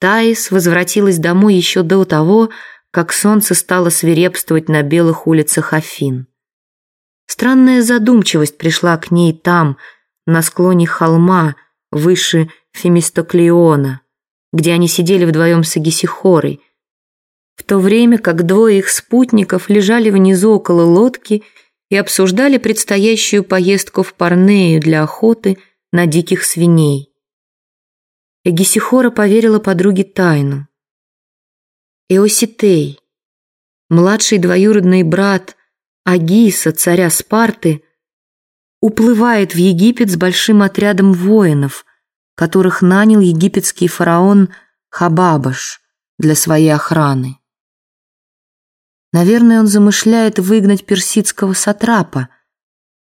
Таис возвратилась домой еще до того, как солнце стало свирепствовать на белых улицах Афин. Странная задумчивость пришла к ней там, на склоне холма, выше Фемистоклеона, где они сидели вдвоем с Агисихорой, в то время как двое их спутников лежали внизу около лодки и обсуждали предстоящую поездку в Парнею для охоты на диких свиней. Эгисихора поверила подруге тайну. Иоситей, младший двоюродный брат Агиса, царя Спарты, уплывает в Египет с большим отрядом воинов, которых нанял египетский фараон Хабабаш для своей охраны. Наверное, он замышляет выгнать персидского сатрапа.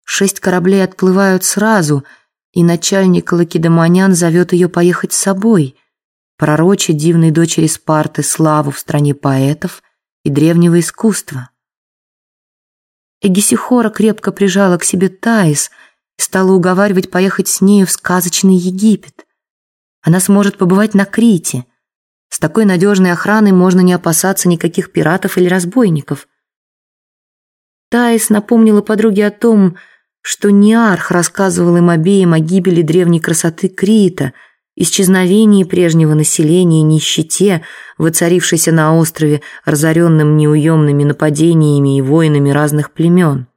Шесть кораблей отплывают сразу, и начальник лакедемонян зовет ее поехать с собой, пророчить дивной дочери Спарты славу в стране поэтов и древнего искусства. Эгисихора крепко прижала к себе Таис и стала уговаривать поехать с нею в сказочный Египет. Она сможет побывать на Крите — с такой надежной охраной можно не опасаться никаких пиратов или разбойников. Таис напомнила подруге о том, что Ниарх рассказывал им обеим о гибели древней красоты Крита, исчезновении прежнего населения, нищете, воцарившейся на острове, разоренным неуемными нападениями и войнами разных племен.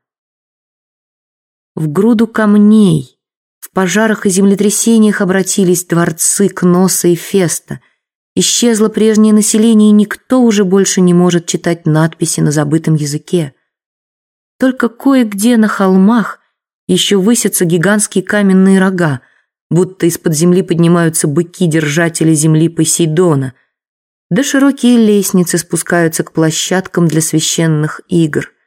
В груду камней, в пожарах и землетрясениях обратились дворцы Кноса и Феста – Исчезло прежнее население, и никто уже больше не может читать надписи на забытом языке. Только кое-где на холмах еще высятся гигантские каменные рога, будто из-под земли поднимаются быки-держатели земли Посейдона, да широкие лестницы спускаются к площадкам для священных игр –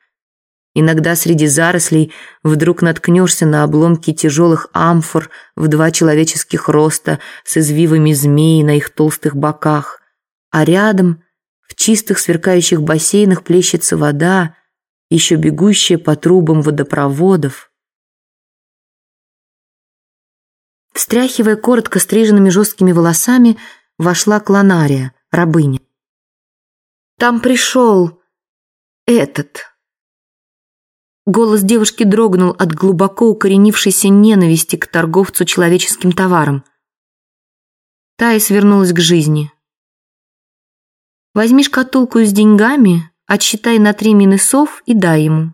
Иногда среди зарослей вдруг наткнешься на обломки тяжелых амфор в два человеческих роста с извивами змеи на их толстых боках, а рядом в чистых сверкающих бассейнах плещется вода, еще бегущая по трубам водопроводов. Встряхивая коротко стриженными жесткими волосами, вошла Клонария, рабыня. «Там пришел этот...» Голос девушки дрогнул от глубоко укоренившейся ненависти к торговцу человеческим товаром. Тая свернулась к жизни. «Возьми шкатулку с деньгами, отсчитай на три мины сов и дай ему».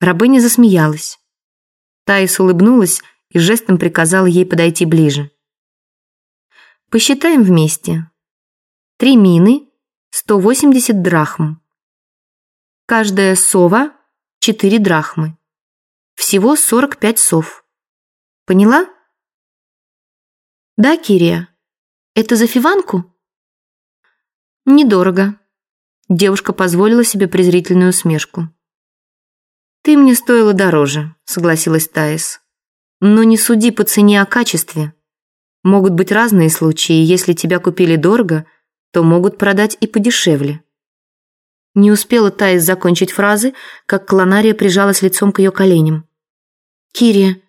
Рабыня засмеялась. Таис улыбнулась и жестом приказала ей подойти ближе. «Посчитаем вместе. Три мины, сто восемьдесят драхм. Каждая сова – 4 драхмы. Всего 45 сов. Поняла? Да, Кирия. Это за фиванку? Недорого. Девушка позволила себе презрительную усмешку. «Ты мне стоила дороже», — согласилась Таис. «Но не суди по цене о качестве. Могут быть разные случаи, если тебя купили дорого, то могут продать и подешевле». Не успела Таис закончить фразы, как Клонария прижалась лицом к ее коленям. «Кирия,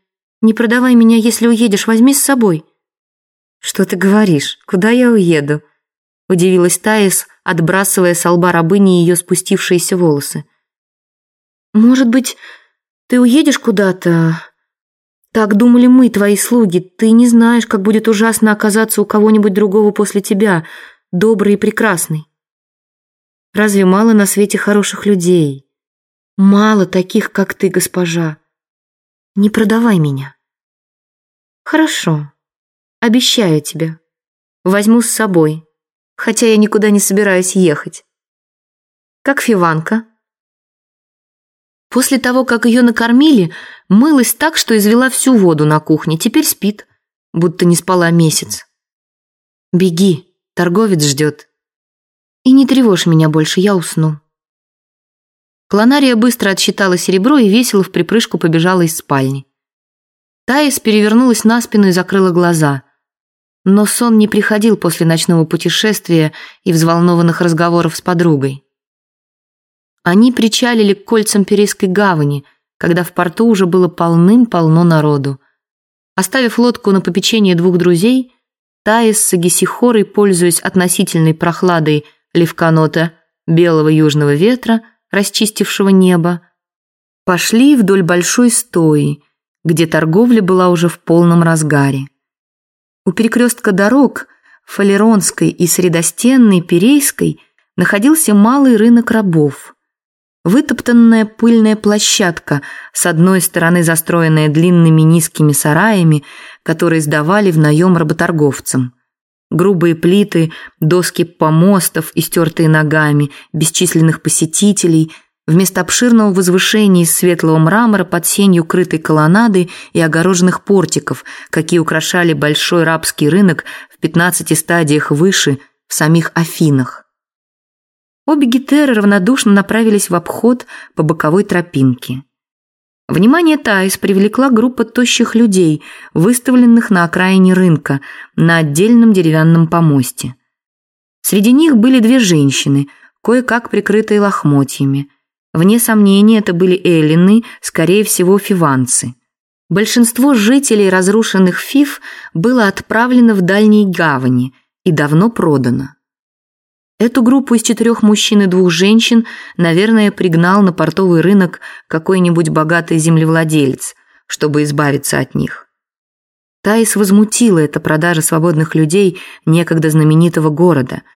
не продавай меня, если уедешь, возьми с собой». «Что ты говоришь? Куда я уеду?» Удивилась Таис, отбрасывая с лба рабыни ее спустившиеся волосы. «Может быть, ты уедешь куда-то? Так думали мы, твои слуги. Ты не знаешь, как будет ужасно оказаться у кого-нибудь другого после тебя, добрый и прекрасный. Разве мало на свете хороших людей? Мало таких, как ты, госпожа. Не продавай меня. Хорошо. Обещаю тебе. Возьму с собой, хотя я никуда не собираюсь ехать. Как Фиванка? После того, как ее накормили, мылась так, что извела всю воду на кухне. Теперь спит, будто не спала месяц. Беги, торговец ждет. И не тревожь меня больше, я усну». Клонария быстро отсчитала серебро и весело в припрыжку побежала из спальни. Таис перевернулась на спину и закрыла глаза. Но сон не приходил после ночного путешествия и взволнованных разговоров с подругой. Они причалили к кольцам Перейской гавани, когда в порту уже было полным-полно народу. Оставив лодку на попечение двух друзей, Таис с Агисихорой, пользуясь относительной прохладой левканота белого южного ветра, расчистившего небо, пошли вдоль большой стои, где торговля была уже в полном разгаре. У перекрестка дорог Фалеронской и Средостенной Перейской находился малый рынок рабов. Вытоптанная пыльная площадка, с одной стороны застроенная длинными низкими сараями, которые сдавали в наем работорговцам. Грубые плиты, доски помостов, истертые ногами, бесчисленных посетителей – Вместо обширного возвышения из светлого мрамора под сенью крытой колоннады и огороженных портиков, какие украшали большой рабский рынок в 15 стадиях выше в самих Афинах. Обе гетеры равнодушно направились в обход по боковой тропинке. Внимание Таис привлекла группа тощих людей, выставленных на окраине рынка, на отдельном деревянном помосте. Среди них были две женщины, кое-как прикрытые лохмотьями – Вне сомнения, это были эллины, скорее всего, фиванцы. Большинство жителей разрушенных фив было отправлено в дальние гавани и давно продано. Эту группу из четырех мужчин и двух женщин, наверное, пригнал на портовый рынок какой-нибудь богатый землевладелец, чтобы избавиться от них. Таис возмутила эта продажа свободных людей некогда знаменитого города –